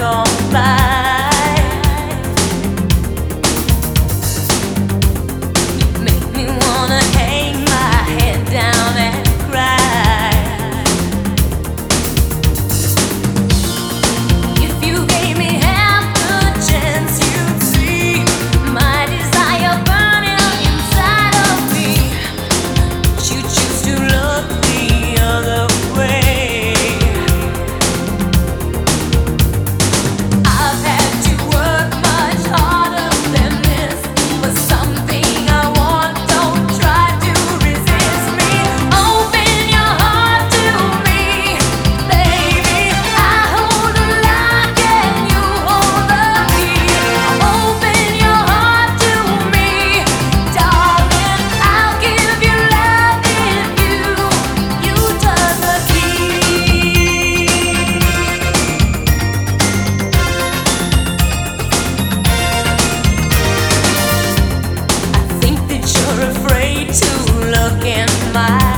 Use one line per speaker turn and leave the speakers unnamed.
gone. stuck in my